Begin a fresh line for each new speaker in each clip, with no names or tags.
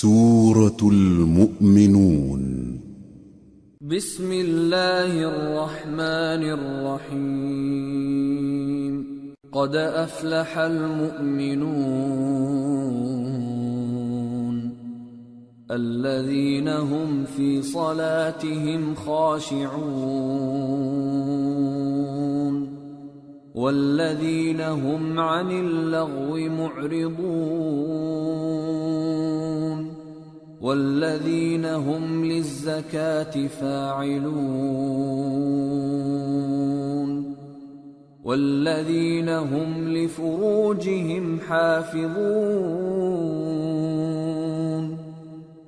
سورة المؤمنون.
بسم الله الرحمن الرحيم. قد أفلح المؤمنون. الذين هم في صلاتهم خاشعون. والذين هم عن اللغو معرضون والذين هم للزكاة فاعلون والذين هم لفروجهم حافظون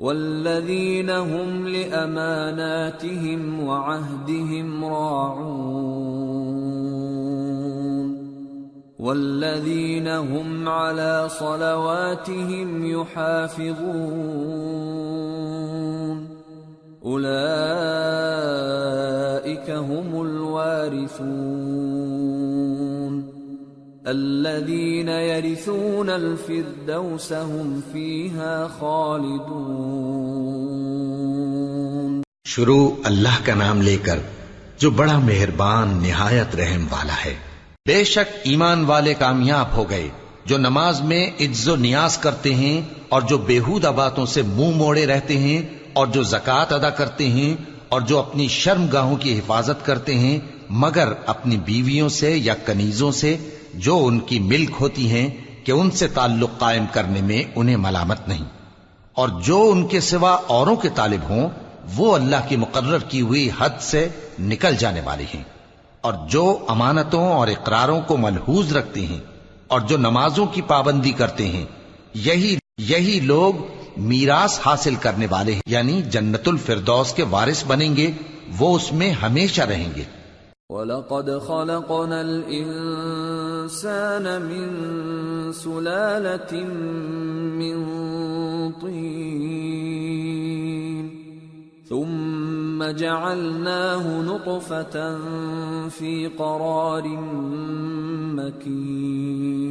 والذين هم لأماناتهم وعهدهم راعون والذين هم على صلواتهم يحافظون أولئك هم الوارثون الذين يرثون الفردوس هم فيها خالدون.
شروع اللہ کا نام لے کر جو بڑا مہربان نہایت رحم والا ہے۔ بے شک ایمان والے کامیاب ہو گئے جو نماز میں عز و نیاز کرتے ہیں اور جو بےحودہ باتوں سے منہ موڑے رہتے ہیں اور جو زکوٰۃ ادا کرتے ہیں اور جو اپنی شرم گاہوں کی حفاظت کرتے ہیں مگر اپنی بیویوں سے یا کنیزوں سے جو ان کی ملک ہوتی ہیں کہ ان سے تعلق قائم کرنے میں انہیں ملامت نہیں۔ اور جو ان کے سوا اوروں کے طالب ہوں، وہ اللہ کی مقرر کی ہوئی حد سے نکل جانے والے ہیں۔ اور جو امانتوں اور اقراروں کو ملحوظ رکھتے ہیں اور جو نمازوں کی پابندی کرتے ہیں، یہی یہی لوگ میراث حاصل کرنے والے ہیں۔ یعنی جنت الفردوس کے وارث بنیں گے، وہ اس میں ہمیشہ رہیں گے۔
وَلَقَدْ خَلَقْنَا الْإِنسَانَ الانسان من سلالة من طين. ثم جعلناه نطفة في قرار مكين.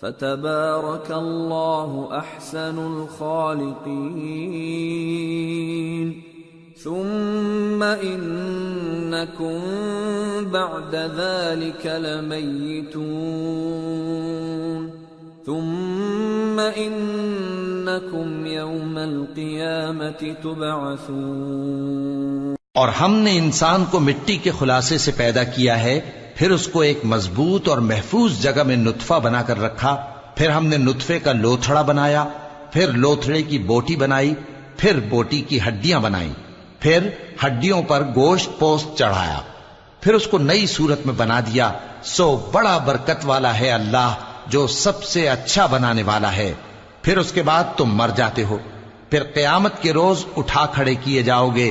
فتبارك الله احسن الخالقين ثم انكم بعد ذلك لميتون ثم انكم يوم القيامه تبعثون.
اور ہم نے انسان کو مٹی کے خلاصے سے پیدا کیا ہے پھر اس کو ایک مضبوط اور محفوظ جگہ میں نطفہ بنا کر رکھا، پھر ہم نے نطفے کا لوتھڑا بنایا، پھر لوتھڑے کی بوٹی بنائی، پھر بوٹی کی ہڈیاں بنائی، پھر ہڈیوں پر گوشت پوست چڑھایا، پھر اس کو نئی صورت میں بنا دیا۔ سو بڑا برکت والا ہے اللہ جو سب سے اچھا بنانے والا ہے۔ پھر اس کے بعد تم مر جاتے ہو۔ پھر قیامت کے روز اٹھا کھڑے کیے جاؤ گے۔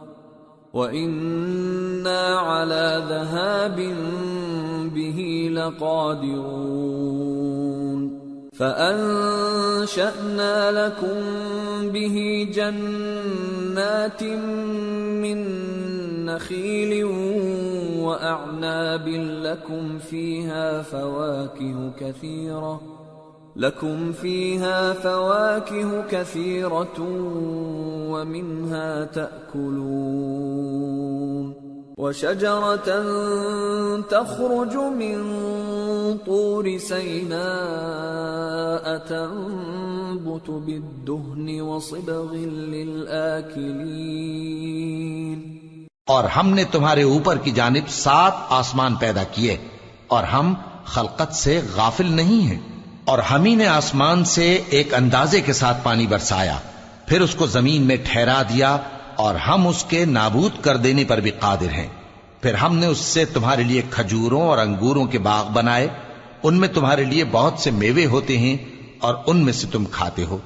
وَإِنَّا عَلَى ذَهَابٍ بِهِ لَقَادِرُونَ فَأَنشَأْنَا لَكُم بِهِ جَنَّاتٍ مِّن نخيل وأعناب لكم فيها فواكه كثيرة لكم فيها فواكه كثيرة ومنها تأكلون وشجرة تخرج من طور سيناء تنبت بالدهن وصبغ للآكلين
اور ہم نے تمہارے اوپر کی جانب سات آسمان پیدا کیے اور ہم خلقت سے غافل نہیں ہیں۔ اور ہم ہی نے آسمان سے ایک اندازے کے ساتھ پانی برسایا، پھر اس کو زمین میں ٹھہرا دیا اور ہم اس کے نابود کر دینے پر بھی قادر ہیں۔ پھر ہم نے اس سے تمہارے لیے کھجوروں اور انگوروں کے باغ بنائے، ان میں تمہارے لیے بہت سے میوے ہوتے ہیں اور ان میں سے تم کھاتے ہو۔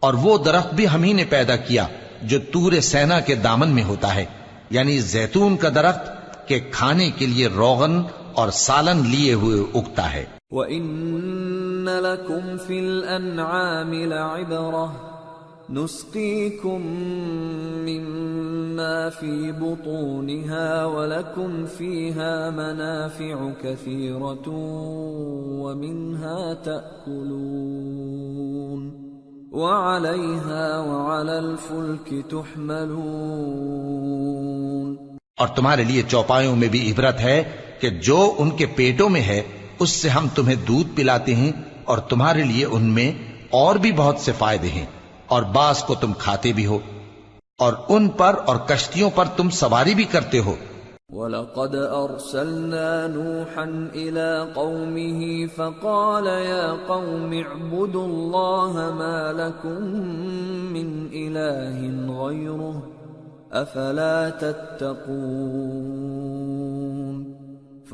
اور وہ درخت بھی ہم ہی نے پیدا کیا، جو تور سینا کے دامن میں ہوتا ہے یعنی زیتون کا درخت کے کھانے کے لیے روغن اور سالن لیے ہوئے اگتا ہے۔
وَإِنَّ لَكُمْ فِي الْأَنْعَامِ لَعِبْرَةً نُسْقِيكُم مِّمَّا فِي بُطُونِهَا وَلَكُمْ فِيهَا مَنَافِعُ كَثِيرَةٌ وَمِنْهَا تَأْكُلُونَ وَعَلَيْهَا وَعَلَى الْفُلْكِ تُحْمَلُونَ
اور تمہارے لیے چوپایوں میں بھی عبرت ہے کہ جو ان کے پیٹوں میں ہے، اس سے ہم تمہیں دودھ پلاتے ہیں اور تمہارے لیے ان میں اور بھی بہت سے فائدے ہیں اور بعض کو تم کھاتے بھی ہو اور ان پر اور کشتیوں پر تم سواری بھی کرتے ہو۔
وَلَقَدْ أَرْسَلْنَا نُوحًا إِلَىٰ قَوْمِهِ فَقَالَ يَا قَوْمِ اعْبُدُوا اللَّهَ مَا لَكُم مِّنْ إِلَٰهٍ غَيْرُهُ أَفَلَا تَتَّقُونَ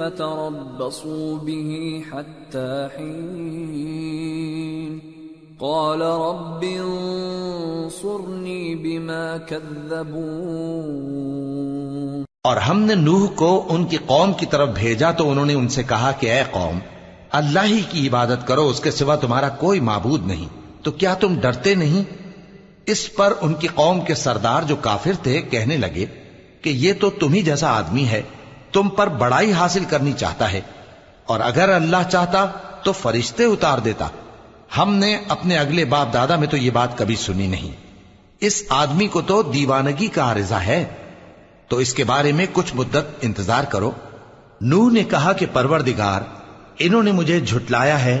فتربصوا به حتى حين. قال رب انصرني بما كذبون.
اور ہم نے نوح کو ان کی قوم کی طرف بھیجا تو انہوں نے ان سے کہا کہ اے قوم، اللہ ہی کی عبادت کرو، اس کے سوا تمہارا کوئی معبود نہیں۔ تو کیا تم ڈرتے نہیں؟ اس پر ان کی قوم کے سردار جو کافر تھے کہنے لگے کہ یہ تو تم ہی جیسا آدمی ہے۔ تم پر بڑائی حاصل کرنی چاہتا ہے۔ اور اگر اللہ چاہتا تو فرشتے اتار دیتا۔ ہم نے اپنے اگلے باپ دادا میں تو یہ بات کبھی سنی نہیں۔ اس آدمی کو تو دیوانگی کا عارضہ ہے۔ تو اس کے بارے میں کچھ مدت انتظار کرو۔ نوح نے کہا کہ پروردگار، انہوں نے مجھے جھٹلایا ہے۔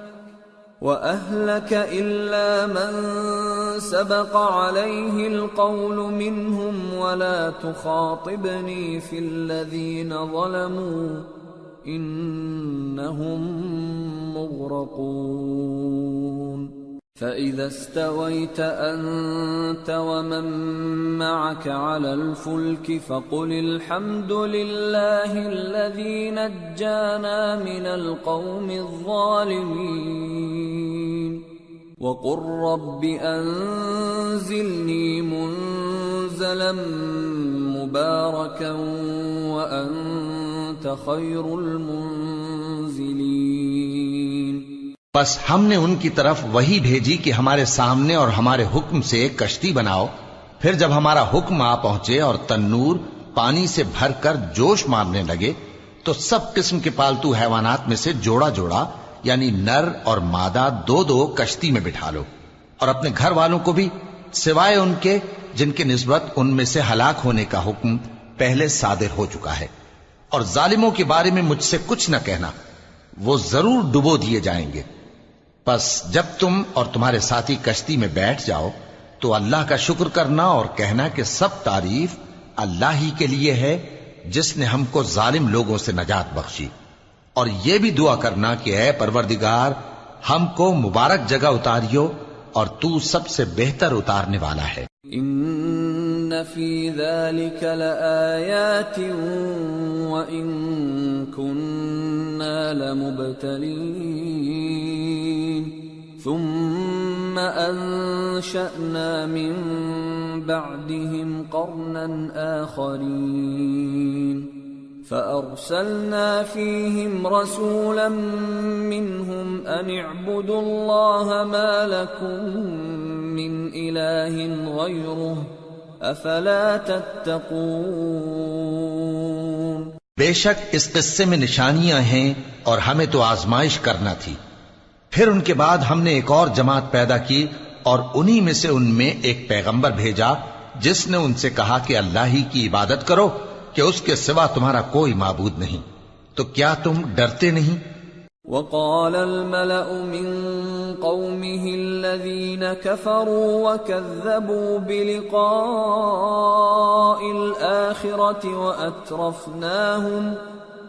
وَأَهْلَكَ إِلَّا مَن سَبَقَ عَلَيْهِ الْقَوْلُ مِنْهُمْ وَلَا تُخَاطِبْنِي فِي الَّذِينَ ظَلَمُوا إِنَّهُمْ مُغْرَقُونَ فإذا استويت أنت ومن معك على الفلك فقل الحمد لله الذي نجانا من القوم الظالمين وقل رب أنزلني منزلا مباركا وأنت خير المنزلين
بس ہم نے ان کی طرف وہی بھیجی کہ ہمارے سامنے اور ہمارے حکم سے ایک کشتی بناؤ۔ پھر جب ہمارا حکم آ پہنچے اور تنور پانی سے بھر کر جوش مارنے لگے، تو سب قسم کے پالتو حیوانات میں سے جوڑا جوڑا یعنی نر اور مادہ دو دو کشتی میں بٹھا لو۔ اور اپنے گھر والوں کو بھی، سوائے ان کے جن کی نسبت ان میں سے ہلاک ہونے کا حکم پہلے صادر ہو چکا ہے۔ اور ظالموں کے بارے میں مجھ سے کچھ نہ کہنا، وہ ضرور ڈبو دیے جائیں گے۔ پس جب تم اور تمہارے ساتھی کشتی میں بیٹھ جاؤ تو اللہ کا شکر کرنا اور کہنا کہ سب تعریف اللہ ہی کے لیے ہے، جس نے ہم کو ظالم لوگوں سے نجات بخشی۔ اور یہ بھی دعا کرنا کہ اے پروردگار، ہم کو مبارک جگہ اتاریو اور تو سب سے بہتر اتارنے والا ہے۔
ان في ذلك لآيات وإن كنا لمبتلين ثم أنشأنا من بعدهم قرنا آخرين. فأرسلنا فيهم رسولا منهم أن اعبدوا الله ما لكم من إله غيره. أفلا تتقون.
بے شک اس قصے میں نشانیاں ہیں اور ہمیں تو آزمائش کرنا تھی۔ پھر ان کے بعد ہم نے ایک اور جماعت پیدا کی اور انہی میں سے ان میں ایک پیغمبر بھیجا جس نے ان سے کہا کہ اللہ ہی کی عبادت کرو کہ اس کے سوا تمہارا کوئی معبود نہیں۔ تو کیا تم ڈرتے نہیں؟
وقال الملأ من قومه الذين كفروا وكذبوا بلقاء الآخرة وأترفناهم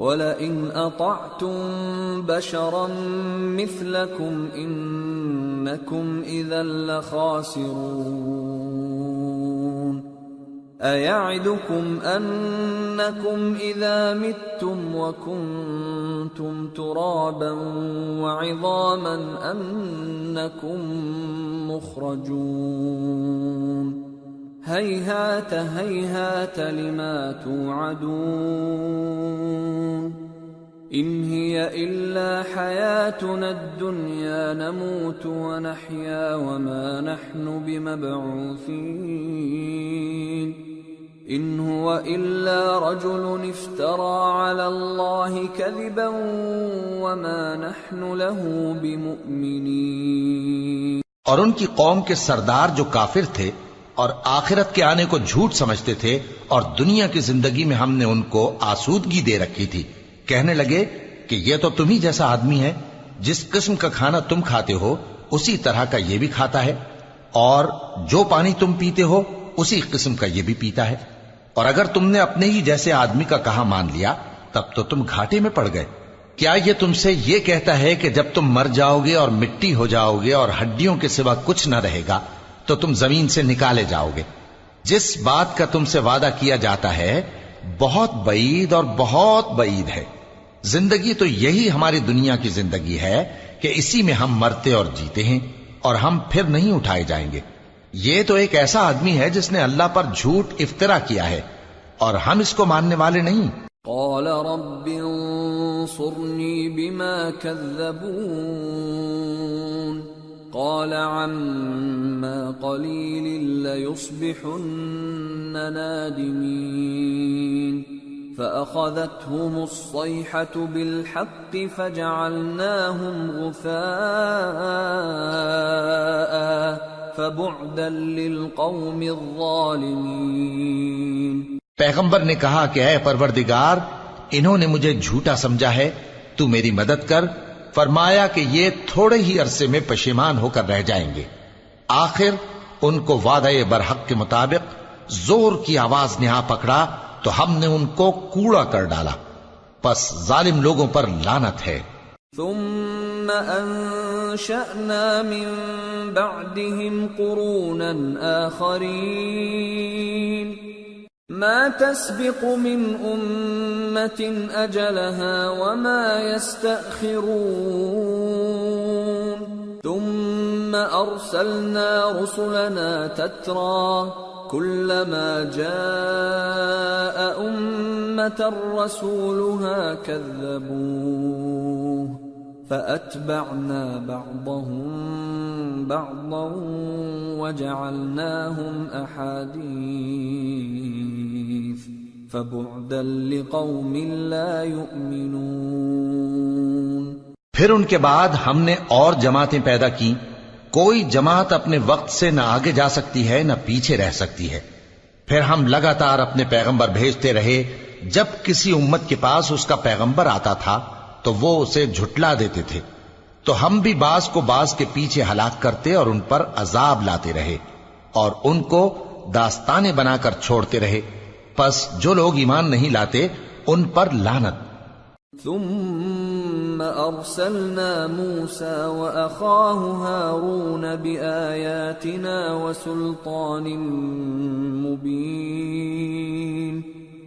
ولئن أطعتم بشرا مثلكم إنكم إذا لخاسرون أيعدكم أنكم إذا متم وكنتم ترابا وعظاما أنكم مخرجون هيهات هيهات لما توعدون إن هي إلا حياتنا الدنيا نموت ونحيا وما نحن بمبعوثين إن هو إلا رجل افترى على الله كذبا وما نحن له بمؤمنين
اور ان کی قوم کے سردار جو کافر تھے اور آخرت کے آنے کو جھوٹ سمجھتے تھے اور دنیا کی زندگی میں ہم نے ان کو آسودگی دے رکھی تھی۔ کہنے لگے کہ یہ تو تم ہی جیسا آدمی ہے، جس قسم کا کھانا تم کھاتے ہو، اسی طرح کا یہ بھی کھاتا ہے۔ اور جو پانی تم پیتے ہو، اسی قسم کا یہ بھی پیتا ہے۔ اور اگر تم نے اپنے ہی جیسے آدمی کا کہا مان لیا، تب تو تم گھاٹے میں پڑ گئے۔ کیا یہ تم سے یہ کہتا ہے کہ جب تم مر جاؤ گے اور مٹی ہو جاؤ گے اور ہڈیوں کے سوا کچھ نہ رہے گا تو تم زمین سے نکالے جاؤ گے۔ جس بات کا تم سے وعدہ کیا جاتا ہے، بہت بعید اور بہت بعید ہے۔ زندگی تو یہی ہماری دنیا کی زندگی ہے کہ اسی میں ہم مرتے اور جیتے ہیں اور ہم پھر نہیں اٹھائے جائیں گے۔ یہ تو ایک ایسا آدمی ہے جس نے اللہ پر جھوٹ افطرا کیا ہے اور ہم اس کو ماننے والے نہیں۔
قال رب انصرني بما كذبون۔ قال عما قليل ليصبحن نادمين فأخذتهم الصيحة بالحق فجعلناهم غثاء فبعدا للقوم الظالمين
پیغمبر نے کہا کہ اے پروردگار، انہوں نے مجھے جھوٹا سمجھا ہے، تو میری مدد کر فرمایا کہ یہ تھوڑے ہی عرصے میں پشیمان ہو کر رہ جائیں گے۔ آخر ان کو وعدہ برحق کے مطابق زور کی آواز نے پکڑا تو ہم نے ان کو کوڑا کر ڈالا۔ پس ظالم لوگوں پر لانت ہے۔
ثم أنشأنا من بعدهم قرونا آخرين ما تسبق من أمة أجلها وما يستأخرون ثم أرسلنا رسلنا تترى كلما جاء أمة رسولها كذبوه فأتبعنا بعضهم بعضا وجعلناهم أحاديث فبعدا لقوم لا يؤمنون
پھر ان کے بعد ہم نے اور جماعتیں پیدا کی کوئی جماعت اپنے وقت سے نہ آگے جا سکتی ہے، نہ پیچھے رہ سکتی ہے۔ پھر ہم لگاتار اپنے پیغمبر بھیجتے رہے، جب کسی امت کے پاس اس کا پیغمبر آتا تھا۔ تو وہ اسے جھٹلا دیتے تھے۔ تو ہم بھی بعض کو بعض کے پیچھے ہلاک کرتے اور ان پر عذاب لاتے رہے اور ان کو داستانے بنا کر چھوڑتے رہے۔ پس جو لوگ ایمان نہیں لاتے، ان پر لانت
ثم أرسلنا موسى وأخاه هارون بآياتنا وسلطان مبين۔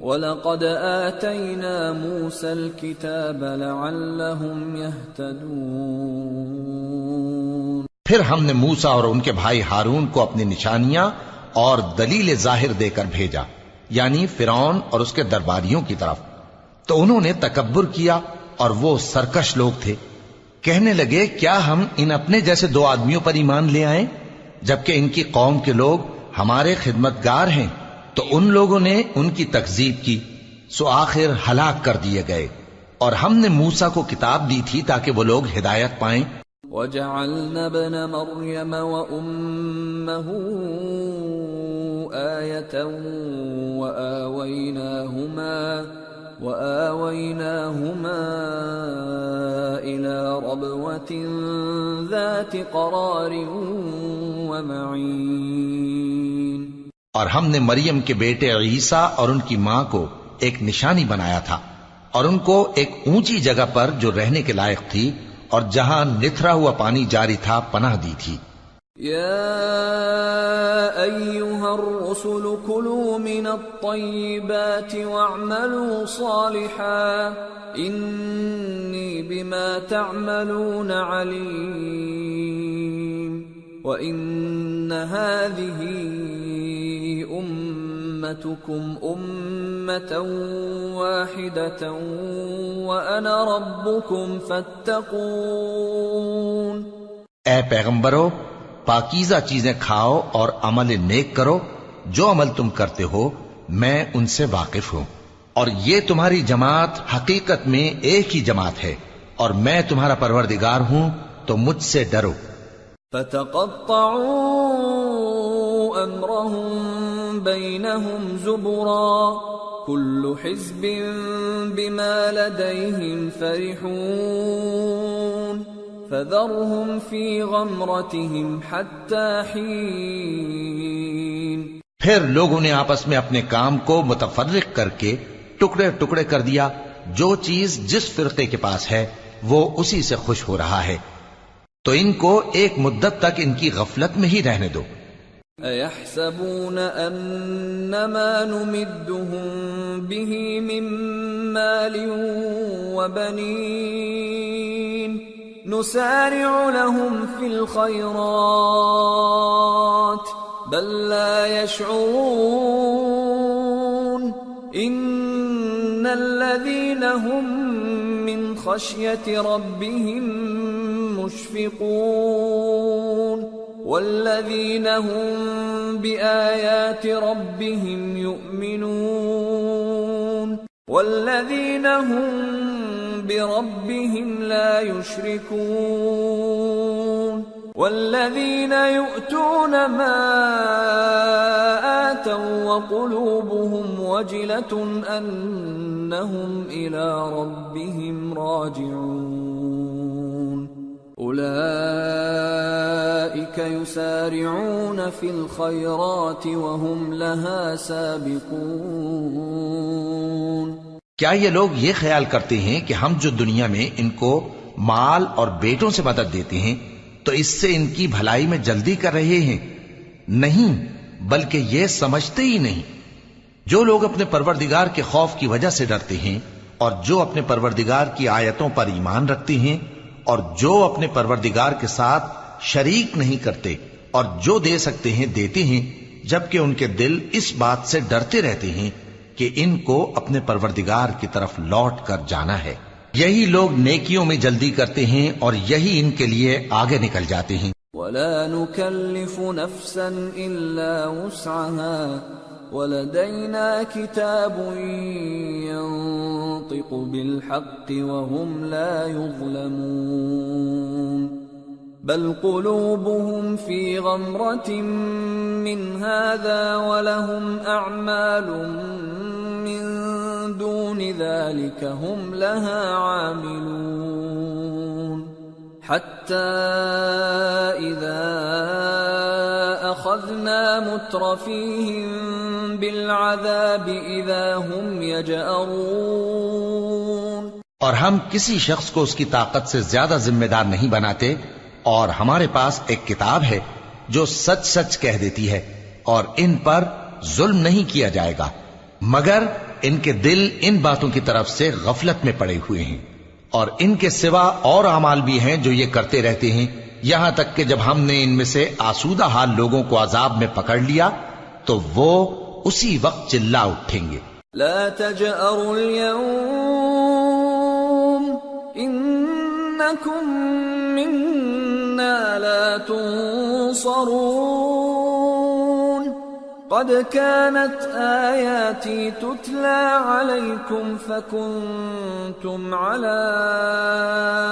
ولقد آتينا موسى الكتاب لعلهم يهتدون
پھر ہم نے موسا اور ان کے بھائی ہارون کو اپنی نشانیاں اور دلیل ظاہر دے کر بھیجا یعنی فرعون اور اس کے درباریوں کی طرف۔ تو انہوں نے تکبر کیا اور وہ سرکش لوگ تھے۔ کہنے لگے، کیا ہم ان اپنے جیسے دو آدمیوں پر ایمان لے آئیں جبکہ ان کی قوم کے لوگ ہمارے خدمتگار ہیں۔ تو ان لوگوں نے ان کی تکزیب کی، سو آخر ہلاک کر دیے گئے۔ اور ہم نے موسا کو کتاب دی تھی تاکہ وہ لوگ ہدایت پائیں۔
وجعلنا ابن مريم وأمه آية وآويناهما وآويناهما إلى ربوة ذات قرار ومعين۔
اور ہم نے مریم کے بیٹے عیسیٰ اور ان کی ماں کو ایک نشانی بنایا تھا اور ان کو ایک اونچی جگہ پر جو رہنے کے لائق تھی اور جہاں نتھرا ہوا پانی جاری تھا پناہ دی تھی۔
يا أيها الرسل كلوا من الطيبات واعملوا صالحا إني بما تعملون عليم وإن هذه أمتكم أمة واحدة وأنا ربكم فاتقون
اے پیغمبرو، پاکیزہ چیزیں کھاؤ اور عمل نیک کرو۔ جو عمل تم کرتے ہو، میں ان سے واقف ہوں۔ اور یہ تمہاری جماعت حقیقت میں ایک ہی جماعت ہے۔ اور میں تمہارا پروردگار ہوں، تو مجھ سے ڈرو۔
فتقطعوا امرهم بينهم زبرا كل حزب بما لديهم فرحون فذرهم في غمرتهم حتى حين
پھر لوگوں نے آپس میں اپنے کام کو متفرق کر کے ٹکڑے ٹکڑے کر دیا۔ جو چیز جس فرقے کے پاس ہے، وہ اسی سے خوش ہو رہا ہے۔ تو ان کو ایک مدت تک ان کی غفلت میں ہی رہنے دو۔
أيحسبون أنما نمدهم به من مال وبنين نسارع لهم في الخيرات بل لا يشعرون إن الذين هم خشية ربهم مشفقون والذين هم بآيات ربهم يؤمنون والذين هم بربهم لا يشركون والذين يؤتون ما آتوا وقلوبهم وجلة أنهم إلى ربهم راجعون أولئك يسارعون في الخيرات وهم لها سابقون
کیا یہ لوگ یہ خیال کرتے ہیں کہ ہم جو دنیا میں ان کو مال اور بیٹوں سے مدد دیتے ہیں تو اس سے ان کی بھلائی میں جلدی کر رہے ہیں۔ نہیں، بلکہ یہ سمجھتے ہی نہیں۔ جو لوگ اپنے پروردگار کے خوف کی وجہ سے ڈرتے ہیں اور جو اپنے پروردگار کی آیتوں پر ایمان رکھتے ہیں اور جو اپنے پروردگار کے ساتھ شریک نہیں کرتے اور جو دے سکتے ہیں، دیتے ہیں، جبکہ ان کے دل اس بات سے ڈرتے رہتے ہیں کہ ان کو اپنے پروردگار کی طرف لوٹ کر جانا ہے۔ یہی لوگ نیکیوں میں جلدی کرتے ہیں اور یہی ان کے لیے آگے نکل جاتے ہیں۔
ولا نكلف نفسا إلا وسعها ولدينا كتاب ينطق بالحق وهم لا يظلمون بل قلوبهم في غمرة من هذا ولهم أعمال دون ذلك هم لها عاملون. حتى إذا أخذنا مترفيهم بالعذاب إذا هم يجأرون.
اور ہم کسی شخص کو اس کی طاقت سے زیادہ ذمہ دار نہیں بناتے اور ہمارے پاس ایک کتاب ہے جو سچ سچ کہہ دیتی ہے اور ان پر ظلم نہیں کیا جائے گا۔ مگر ان کے دل ان باتوں کی طرف سے غفلت میں پڑے ہوئے ہیں اور ان کے سوا اور اعمال بھی ہیں جو یہ کرتے رہتے ہیں۔ یہاں تک کہ جب ہم نے ان میں سے آسودہ حال لوگوں کو عذاب میں پکڑ لیا، تو وہ اسی وقت چلا اٹھیں گے۔
لا تجأروا اليوم إنكم منا لا تنصرون۔ قد كانت آياتي تتلى عليكم فكنتم على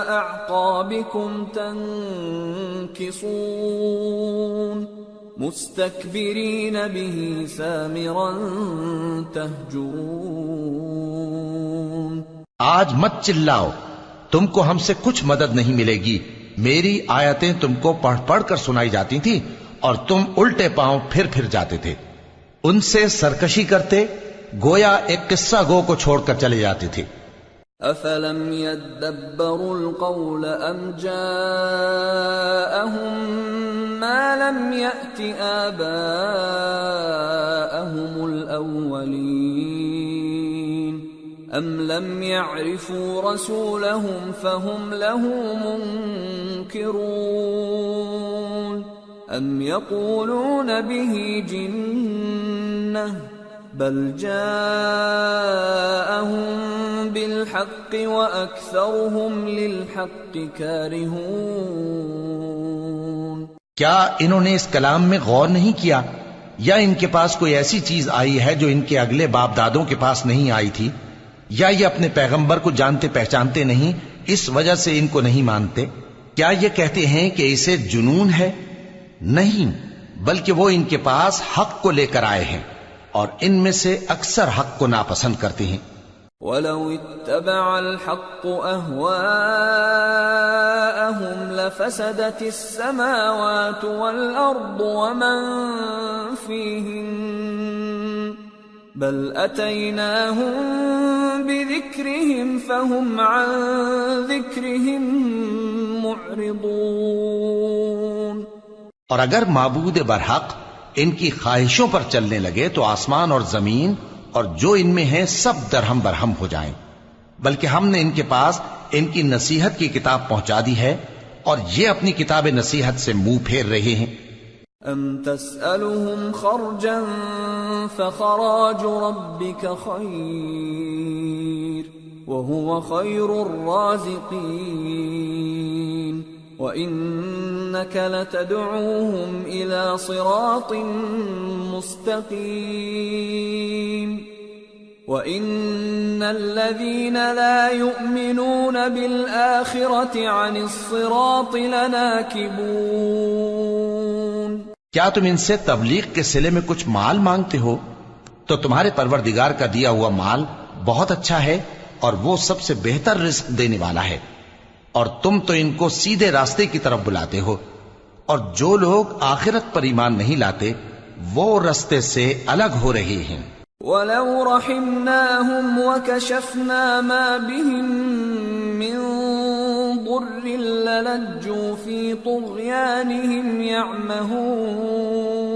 أعقابكم تنكصون مستكبرين به سامرا تهجرون
آج مت چلاؤ، تم کو ہم سے کچھ مدد نہیں ملے گی۔ میری آیتیں تم کو پڑھ پڑھ کر سنائی جاتی تھی اور تم الٹے پاؤں پھر پھر جاتے تھے۔ ان سے سرکشی کرتے، گویا ایک قصہ گو کو چھوڑ کر چلے جاتے تھے
افلم يدبروا القول ام جاءهم ما لم يأت آباءهم الاولين ام لم يعرفوا رسولهم فهم له منكرون؟ ام يقولون به جنة بل جاءهم بالحق واكثرهم للحق كارهون۔
کیا انہوں نے اس کلام میں غور نہیں کیا؟ یا ان کے پاس کوئی ایسی چیز آئی ہے جو ان کے اگلے باپ دادوں کے پاس نہیں آئی تھی؟ یا یہ اپنے پیغمبر کو جانتے پہچانتے نہیں، اس وجہ سے ان کو نہیں مانتے؟ کیا یہ کہتے ہیں کہ اسے جنون ہے؟ نہیں، بلکہ وہ ان کے پاس حق کو لے کر آئے ہیں اور ان میں سے اکثر حق کو ناپسند کرتے ہیں۔
ولو اتبع الحق اهواءهم لفسدت السماوات والارض ومن فيهن بل اتيناهم بذكرهم فهم عن ذكرهم معرضون
اور اگر معبود برحق ان کی خواہشوں پر چلنے لگے تو آسمان اور زمین اور جو ان میں ہیں سب درہم برہم ہو جائیں۔ بلکہ ہم نے ان کے پاس ان کی نصیحت کی کتاب پہنچا دی ہے اور یہ اپنی کتاب نصیحت سے منہ پھیر رہے ہیں۔
ام تسألهم خرجا فخراج ربك خير وهو خير الرازقين وإنك لتدعوهم إلى صراط مستقيم وإن الذين لا يؤمنون بالآخرة عن الصراط لناكبون
کیا تم ان سے تبلیغ کے سلے میں کچھ مال مانگتے ہو؟ تو تمہارے پروردگار کا دیا ہوا مال بہت اچھا ہے اور وہ سب سے بہتر رزق دینے والا ہے۔ اور تم تو ان کو سیدھے راستے کی طرف بلاتے ہو، اور جو لوگ آخرت پر ایمان نہیں لاتے، وہ رستے سے الگ ہو رہے ہیں۔
ولو رحمناهم وكشفنا ما بهم من ضر للجوا في طغيانهم يعمهون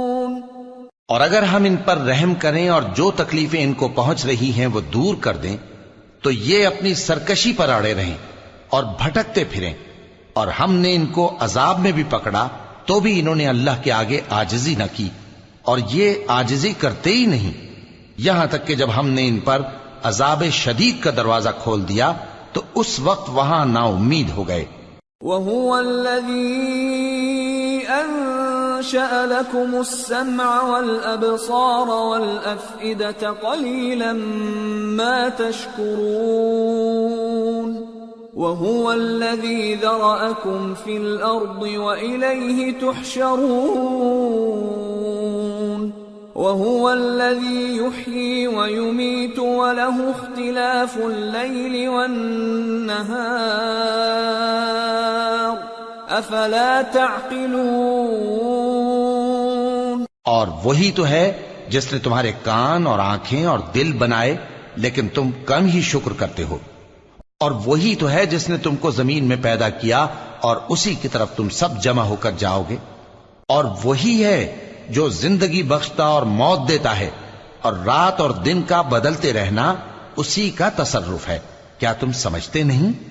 اور اگر ہم ان پر رحم کریں اور جو تکلیفیں ان کو پہنچ رہی ہیں وہ دور کر دیں، تو یہ اپنی سرکشی پر اڑے رہیں اور بھٹکتے پھریں۔ اور ہم نے ان کو عذاب میں بھی پکڑا، تو بھی انہوں نے اللہ کے آگے آجزی نہ کی۔ اور یہ آجزی کرتے ہی نہیں۔ یہاں تک کہ جب ہم نے ان پر عذاب شدید کا دروازہ کھول دیا، تو اس وقت وہاں نا امید ہو گئے۔
وهو أنشأ لكم السمع والأبصار والأفئدة قليلا ما تشكرون وهو الذي ذرأكم في الأرض وإليه تحشرون وهو الذي يحيي ويميت وله اختلاف الليل والنهار أفلا تعقلون
اور وہی تو ہے جس نے تمہارے کان اور آنکھیں اور دل بنائے، لیکن تم کم ہی شکر کرتے ہو۔ اور وہی تو ہے جس نے تم کو زمین میں پیدا کیا اور اسی کی طرف تم سب جمع ہو کر جاؤ گے۔ اور وہی ہے جو زندگی بخشتا اور موت دیتا ہے۔ اور رات اور دن کا بدلتے رہنا اسی کا تصرف ہے۔ کیا تم سمجھتے نہیں؟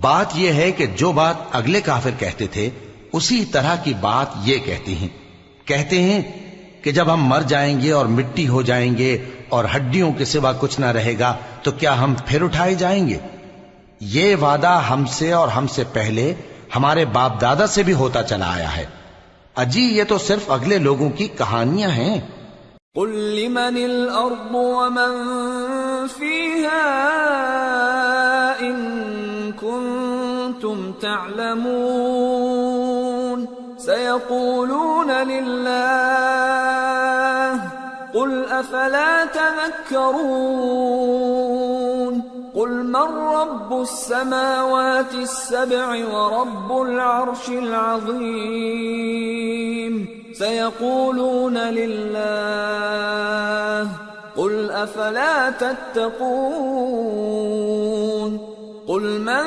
بات یہ ہے کہ جو بات اگلے کافر کہتے تھے، اسی طرح کی بات یہ کہتی ہیں۔ کہتے ہیں کہ جب ہم مر جائیں گے اور مٹی ہو جائیں گے اور ہڈیوں کے سوا کچھ نہ رہے گا، تو کیا ہم پھر اٹھائے جائیں گے؟ یہ وعدہ ہم سے اور ہم سے پہلے ہمارے باپ دادا سے بھی ہوتا چلا آیا ہے۔ اجی، یہ تو صرف اگلے لوگوں کی کہانیاں ہیں۔
قل لمن الأرض ومن فيها إن كنتم تعلمون سيقولون لله، قل أفلا تذكرون؟ قل من رب السماوات السبع ورب العرش العظيم؟ سيقولون لله، قل أفلا تتقون؟ قل من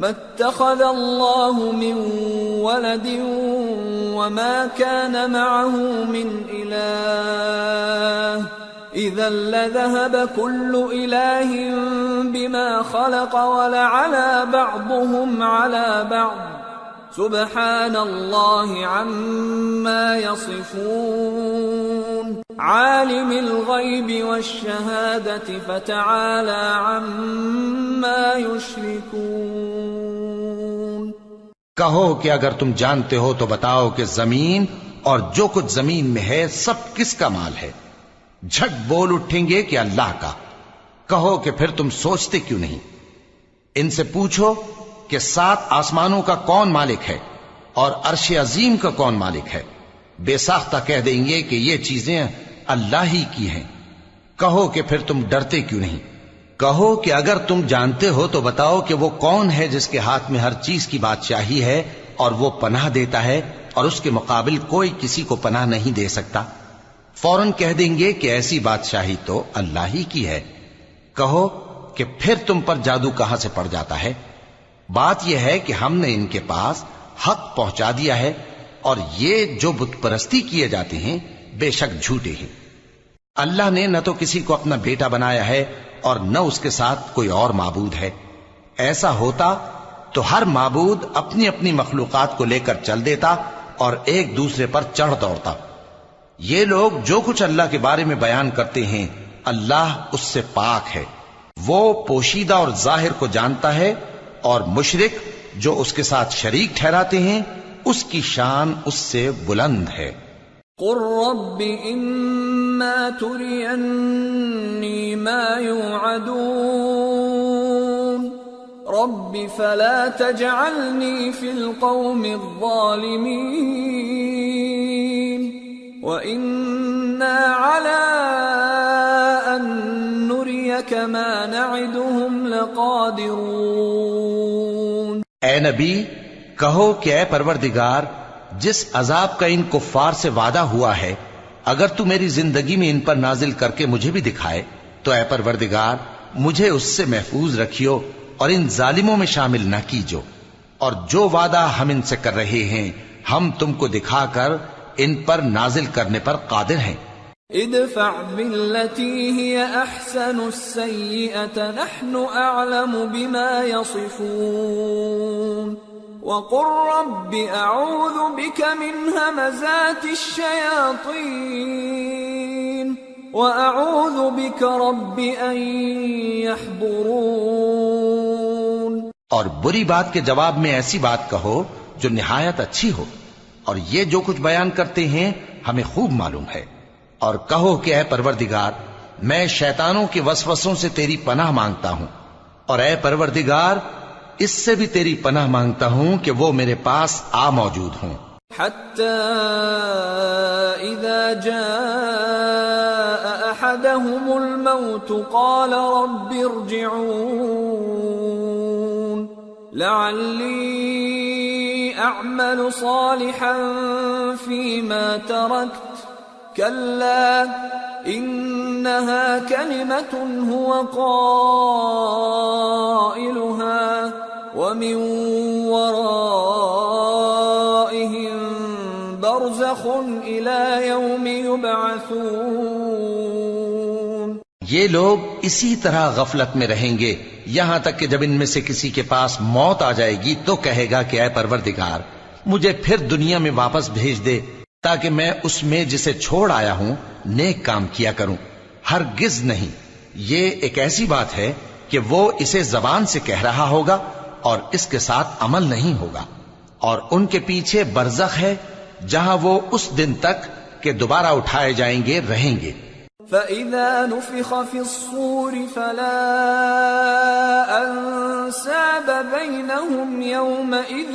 متخذ اتخذ الله من ولد وما كان معه من إله إذا لذهب كل إله بما خلق ولعلى بعضهم على بعض سبحان الله عما يصفون عالم الغيب والشهادة فتعالى عما يشركون
کہو کہ اگر تم جانتے ہو تو بتاؤ کہ زمین اور جو کچھ زمین میں ہے سب کس کا مال ہے؟ جھٹ بول اٹھیں گے کہ اللہ کا۔ کہو کہ پھر تم سوچتے کیوں نہیں؟ ان سے پوچھو کہ سات آسمانوں کا کون مالک ہے اور عرش عظیم کا کون مالک ہے؟ بے ساختہ کہہ دیں گے کہ یہ چیزیں اللہ ہی کی ہیں۔ کہو کہ پھر تم ڈرتے کیوں نہیں؟ کہو کہ اگر تم جانتے ہو تو بتاؤ کہ وہ کون ہے جس کے ہاتھ میں ہر چیز کی بادشاہی ہے اور وہ پناہ دیتا ہے اور اس کے مقابل کوئی کسی کو پناہ نہیں دے سکتا۔ فوراً کہہ دیں گے کہ ایسی بادشاہی تو اللہ ہی کی ہے۔ کہو کہ پھر تم پر جادو کہاں سے پڑ جاتا ہے؟ بات یہ ہے کہ ہم نے ان کے پاس حق پہنچا دیا ہے اور یہ جو بت پرستی کیے جاتے ہیں، بے شک جھوٹے ہیں۔ اللہ نے نہ تو کسی کو اپنا بیٹا بنایا ہے اور نہ اس کے ساتھ کوئی اور معبود ہے۔ ایسا ہوتا تو ہر معبود اپنی اپنی مخلوقات کو لے کر چل دیتا اور ایک دوسرے پر چڑھ دوڑتا۔ یہ لوگ جو کچھ اللہ کے بارے میں بیان کرتے ہیں، اللہ اس سے پاک ہے۔ وہ پوشیدہ اور ظاہر کو جانتا ہے اور مشرق جو اس کے ساتھ شریک ٹھہراتے ہیں، اس کی شان اس سے بلند ہے۔
قل رب اما تريني ما يوعدون رب فلا تجعلني في القوم الظالمين وإنا على نريك ما نعدهم لقادرون
اے نبی، کہو کہ اے پروردگار، جس عذاب کا ان کفار سے وعدہ ہوا ہے، اگر تو میری زندگی میں ان پر نازل کر کے مجھے بھی دکھائے، تو اے پروردگار، مجھے اس سے محفوظ رکھیو اور ان ظالموں میں شامل نہ کیجو۔ اور جو وعدہ ہم ان سے کر رہے ہیں، ہم تم کو دکھا کر ان پر نازل کرنے پر قادر ہیں۔
ادفع بالتي هي احسن السيئه نحن اعلم بما يصفون. وقل رب اعوذ بك من همزات الشياطين واعوذ بك رب ان يحضرون.
اور بری بات کے جواب میں ایسی بات کہو جو نہایت اچھی ہو، اور یہ جو کچھ بیان کرتے ہیں ہمیں خوب معلوم ہے۔ اور کہو کہ اے پروردگار، میں شیطانوں کے وسوسوں سے تیری پناہ مانگتا ہوں۔ اور اے پروردگار، اس سے بھی تیری پناہ مانگتا ہوں کہ وہ میرے پاس آ موجود ہوں۔
حتى إذا جاء أحدهم الموت قال رب ارجعون۔ لعلي أعمل صالحا فيما تركت كلا، إنها كلمة هو قائلها ومن ورائهم برزخ إلى يوم يبعثون.
یہ لوگ اسی طرح غفلت میں رہیں گے، یہاں تک کہ جب ان میں سے کسی کے پاس موت آ جائے گی تو کہے گا کہ اے پروردگار، مجھے پھر دنیا میں واپس بھیج دے تاکہ میں اس میں جسے چھوڑ آیا ہوں، نیک کام کیا کروں۔ ہرگز نہیں۔ یہ ایک ایسی بات ہے کہ وہ اسے زبان سے کہہ رہا ہوگا اور اس کے ساتھ عمل نہیں ہوگا۔ اور ان کے پیچھے برزخ ہے جہاں وہ اس دن تک کہ دوبارہ اٹھائے جائیں گے، رہیں گے۔
فإذا نفخ في الصور فلا أنساب بينهم يومئذ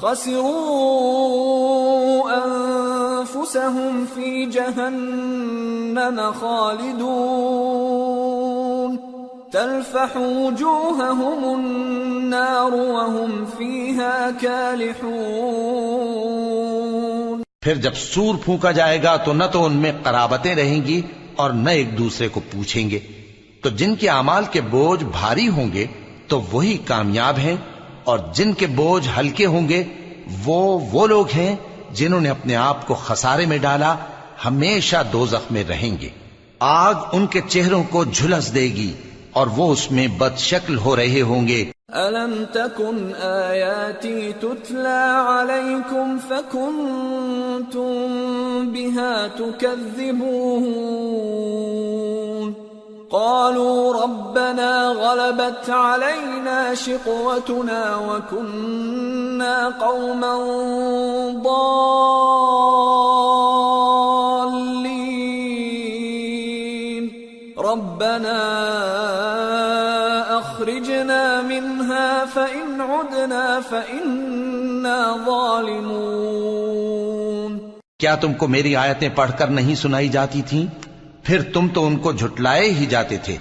خسروا أنفسهم في جهنم خالدون. تلفح وجوههم النار وهم فيها كالحون.
پھر جب سور پھونکا جائے گا تو نہ تو ان میں قرابتیں رہیں گی اور نہ ایک دوسرے کو پوچھیں گے. تو جن کے اعمال کے بوجھ بھاری ہوں گے تو وہی کامیاب ہیں اور جن کے بوجھ ہلکے ہوں گے وہ وہ لوگ ہیں جنہوں نے اپنے آپ کو خسارے میں ڈالا، ہمیشہ دوزخ میں رہیں گے۔ آگ ان کے چہروں کو جھلس دے گی اور وہ اس میں بد شکل ہو رہے ہوں گے۔
ألم تكن آياتي تتلى عليكم فكنتم بها تكذبون قالوا ربنا غلبت علينا شقوتنا وكنا قوما ضالين. ربنا أخرجنا منها فإن عدنا فإنا ظالمون.
کیا تم کو میری آیتیں پڑھ کر نہیں سنائی جاتی تھیں؟ پھر تم تو ان کو جھٹلائے ہی جاتے تھے۔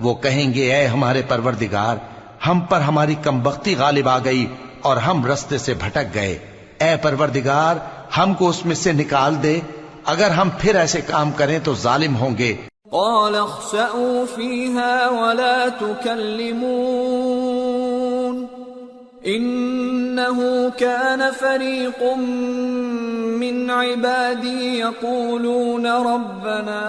وہ کہیں گے، اے ہمارے پروردگار، ہم پر ہماری کم بختی غالب آ گئی اور ہم رستے سے بھٹک گئے۔ اے پروردگار، ہم کو اس میں سے نکال دے۔ اگر ہم پھر ایسے کام کریں تو ظالم ہوں گے۔
قال اخسأوا فيها ولا تكلمون۔ إنه كان فريق من عبادي يقولون ربنا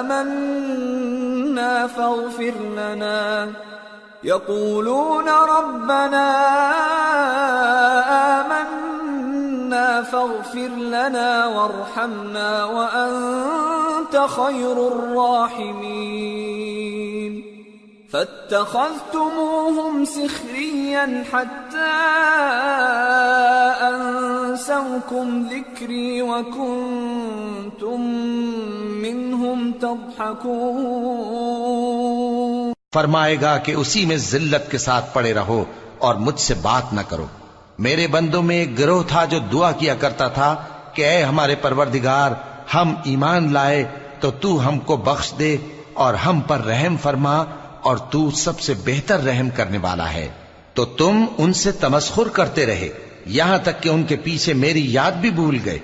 آمنا فاغفر لنا. يقولون ربنا آمنا فاغفر لنا وارحمنا وأنت خير الراحمين. فاتخذتموهم سخريا حتى أنسوكم ذكري وكنتم منهم تضحكون.
فرمائے گا کہ اسی میں ذلت کے ساتھ پڑے رہو اور مجھ سے بات نہ کرو۔ میرے بندوں میں ایک گروہ تھا جو دعا کیا کرتا تھا کہ اے ہمارے پروردگار، ہم ایمان لائے تو تو ہم کو بخش دے اور ہم پر رحم فرما اور تو سب سے بہتر رحم کرنے والا ہے، تو تم ان سے تمسخر کرتے رہے، یہاں تک کہ ان کے پیچھے میری یاد بھی بھول گئے۔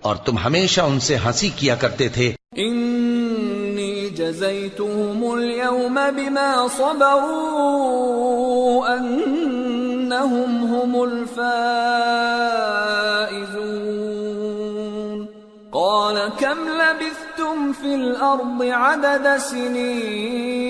اور تم ہمیشہ ان سے ہنسی کیا کرتے تھے۔
إني جزيتهم اليوم بما صبروا أنهم هم الفائزون۔ قال كم لبثتم في الأرض عدد سنين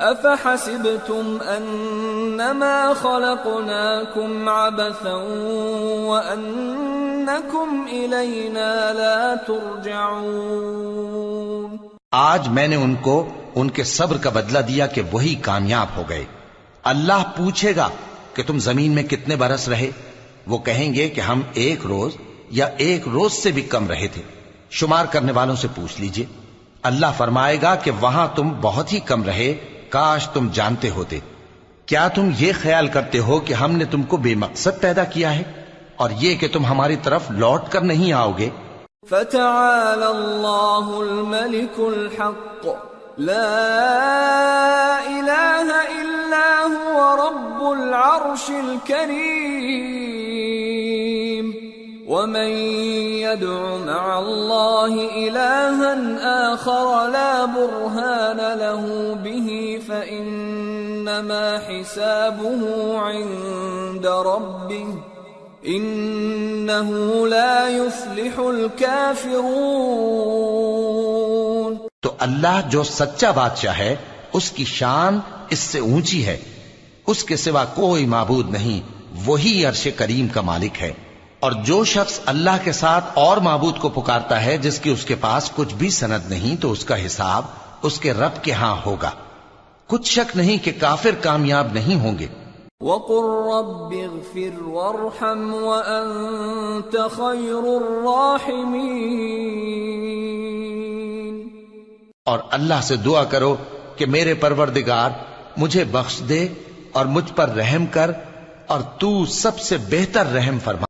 أفحسبتم أنما خلقناكم عبثا وأنكم إلينا لا ترجعون؟
آج میں نے ان کو ان کے صبر کا بدلہ دیا کہ وہی کامیاب ہو گئے۔ اللہ پوچھے گا کہ تم زمین میں کتنے برس رہے؟ وہ کہیں گے کہ ہم ایک روز یا ایک روز سے بھی کم رہے تھے۔ شمار کرنے والوں سے پوچھ لیجیے۔ اللہ فرمائے گا کہ وہاں تم بہت ہی کم رہے کاش تم جانتے ہوتے۔ کیا تم یہ خیال کرتے ہو کہ ہم نے تم کو بے مقصد پیدا کیا ہے اور یہ کہ تم ہماری طرف لوٹ کر نہیں آؤ گے
فتعالى الله الملك الحق۔ لا إله إلا هو رب العرش الكريم ومن يدع مع الله إلها آخر لا برهان له به فإنما حسابه عند ربه انه لا يفلح الكافرون
تو اللہ جو سچا بادشاہ ہے، اس کی شان اس سے اونچی ہے۔ اس کے سوا کوئی معبود نہیں، وہی عرش کریم کا مالک ہے۔ اور جو شخص اللہ کے ساتھ اور معبود کو پکارتا ہے جس کی اس کے پاس کچھ بھی سند نہیں تو اس کا حساب اس کے رب کے ہاں ہوگا۔ کچھ شک نہیں کہ کافر کامیاب نہیں ہوں گے۔
وقل رب اغفر وارحم وأنت خير الراحمين۔
اور اللہ سے دعا کرو کہ میرے پروردگار مجھے بخش دے اور مجھ پر رحم کر اور تو سب سے بہتر رحم فرما۔